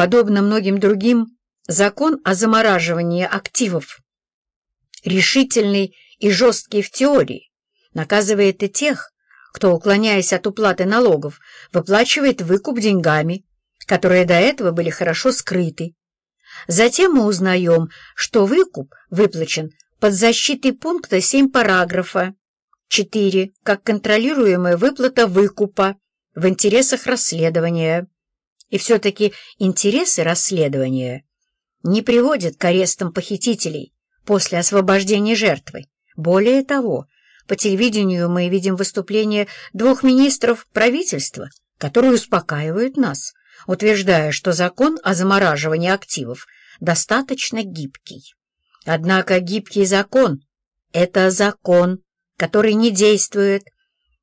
Подобно многим другим, закон о замораживании активов, решительный и жесткий в теории, наказывает и тех, кто, уклоняясь от уплаты налогов, выплачивает выкуп деньгами, которые до этого были хорошо скрыты. Затем мы узнаем, что выкуп выплачен под защитой пункта 7 параграфа 4, как контролируемая выплата выкупа в интересах расследования. И все-таки интересы расследования не приводят к арестам похитителей после освобождения жертвы. Более того, по телевидению мы видим выступления двух министров правительства, которые успокаивают нас, утверждая, что закон о замораживании активов достаточно гибкий. Однако гибкий закон — это закон, который не действует.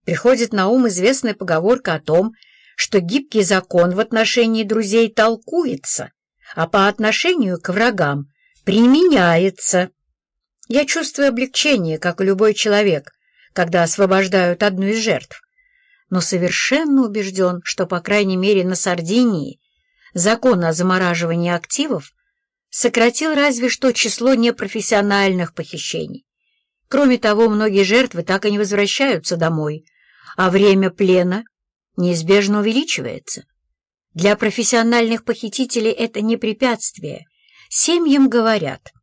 Приходит на ум известная поговорка о том, что гибкий закон в отношении друзей толкуется, а по отношению к врагам применяется. Я чувствую облегчение, как и любой человек, когда освобождают одну из жертв, но совершенно убежден, что, по крайней мере, на Сардинии закон о замораживании активов сократил разве что число непрофессиональных похищений. Кроме того, многие жертвы так и не возвращаются домой, а время плена неизбежно увеличивается. Для профессиональных похитителей это не препятствие. Семьям говорят,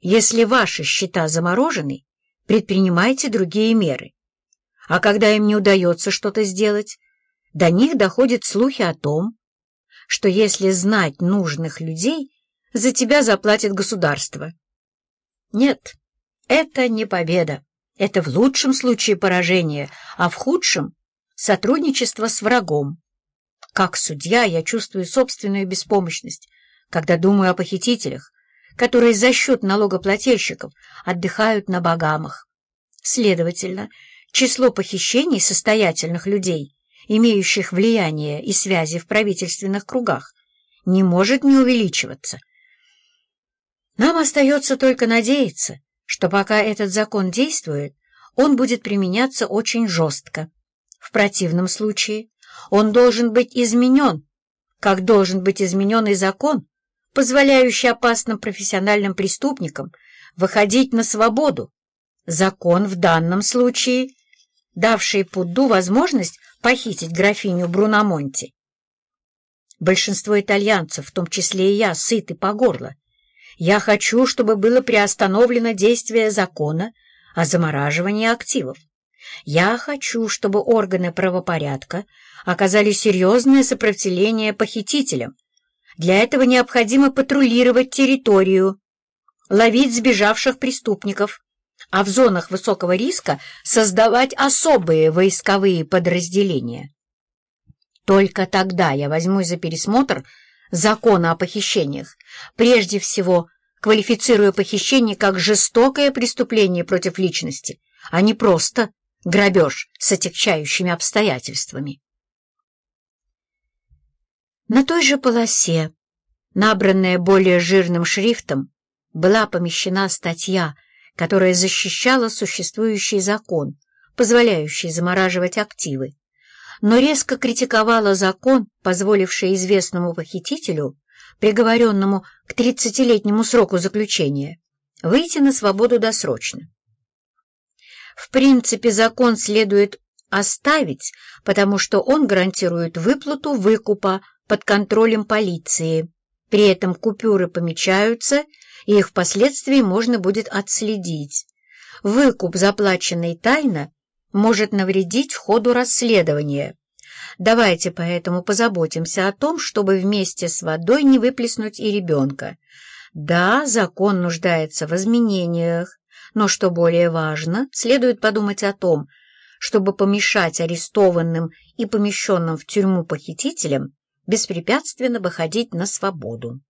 если ваши счета заморожены, предпринимайте другие меры. А когда им не удается что-то сделать, до них доходят слухи о том, что если знать нужных людей, за тебя заплатит государство. Нет, это не победа. Это в лучшем случае поражение, а в худшем — сотрудничество с врагом. Как судья я чувствую собственную беспомощность, когда думаю о похитителях, которые за счет налогоплательщиков отдыхают на богамах. Следовательно, число похищений состоятельных людей, имеющих влияние и связи в правительственных кругах, не может не увеличиваться. Нам остается только надеяться, что пока этот закон действует, он будет применяться очень жестко. В противном случае он должен быть изменен, как должен быть изменен и закон, позволяющий опасным профессиональным преступникам выходить на свободу. Закон в данном случае, давший Пудду возможность похитить графиню Бруномонти. Большинство итальянцев, в том числе и я, сыты по горло. Я хочу, чтобы было приостановлено действие закона о замораживании активов. Я хочу, чтобы органы правопорядка оказали серьезное сопротивление похитителям. Для этого необходимо патрулировать территорию, ловить сбежавших преступников, а в зонах высокого риска создавать особые войсковые подразделения. Только тогда я возьмусь за пересмотр закона о похищениях, прежде всего квалифицируя похищение как жестокое преступление против личности, а не просто грабеж с отягчающими обстоятельствами. На той же полосе, набранная более жирным шрифтом, была помещена статья, которая защищала существующий закон, позволяющий замораживать активы но резко критиковала закон, позволивший известному похитителю, приговоренному к 30-летнему сроку заключения, выйти на свободу досрочно. В принципе, закон следует оставить, потому что он гарантирует выплату выкупа под контролем полиции. При этом купюры помечаются, и их впоследствии можно будет отследить. Выкуп, заплаченный тайно, может навредить ходу расследования. Давайте поэтому позаботимся о том, чтобы вместе с водой не выплеснуть и ребенка. Да, закон нуждается в изменениях, но, что более важно, следует подумать о том, чтобы помешать арестованным и помещенным в тюрьму похитителям беспрепятственно выходить на свободу.